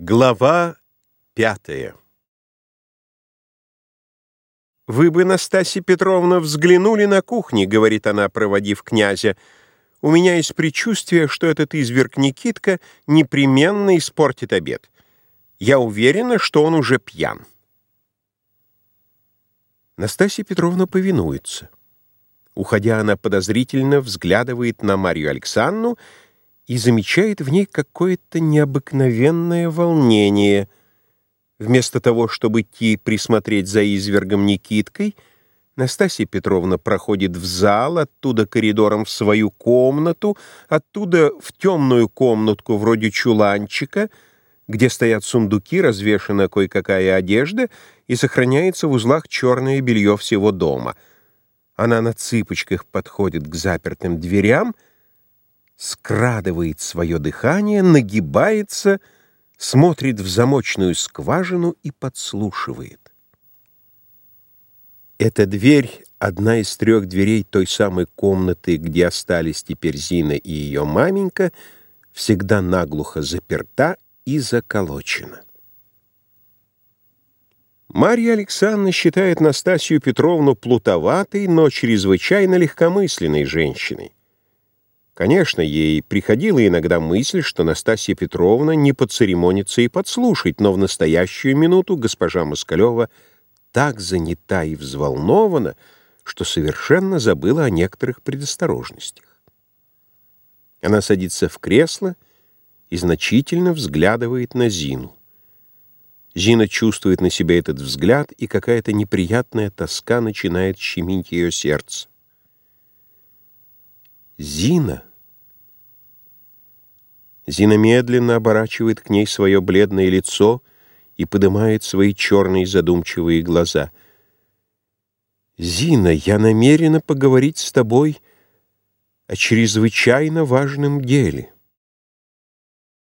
Глава пятая «Вы бы, Настасья Петровна, взглянули на кухни», — говорит она, проводив князя. «У меня есть предчувствие, что этот изверг Никитка непременно испортит обед. Я уверена, что он уже пьян». Настасья Петровна повинуется. Уходя, она подозрительно взглядывает на Марию Александровну и замечает в ней какое-то необыкновенное волнение. Вместо того, чтобы идти присмотреть за извергом Никиткой, Настасья Петровна проходит в зал, оттуда коридором в свою комнату, оттуда в темную комнатку вроде чуланчика, где стоят сундуки, развешана кое-какая одежда и сохраняется в узлах черное белье всего дома. Она на цыпочках подходит к запертым дверям — скрадывает свое дыхание, нагибается, смотрит в замочную скважину и подслушивает. Эта дверь — одна из трех дверей той самой комнаты, где остались теперь Зина и ее маменька, всегда наглухо заперта и заколочена. Марья Александровна считает Настасью Петровну плутоватой, но чрезвычайно легкомысленной женщиной. Конечно, ей приходила иногда мысль, что Настасья Петровна не поцеремонится и подслушать, но в настоящую минуту госпожа Москалева так занята и взволнована, что совершенно забыла о некоторых предосторожностях. Она садится в кресло и значительно взглядывает на Зину. Зина чувствует на себе этот взгляд, и какая-то неприятная тоска начинает щемить ее сердце. Зина Зина медленно оборачивает к ней свое бледное лицо и поднимает свои черные задумчивые глаза. «Зина, я намерена поговорить с тобой о чрезвычайно важном деле».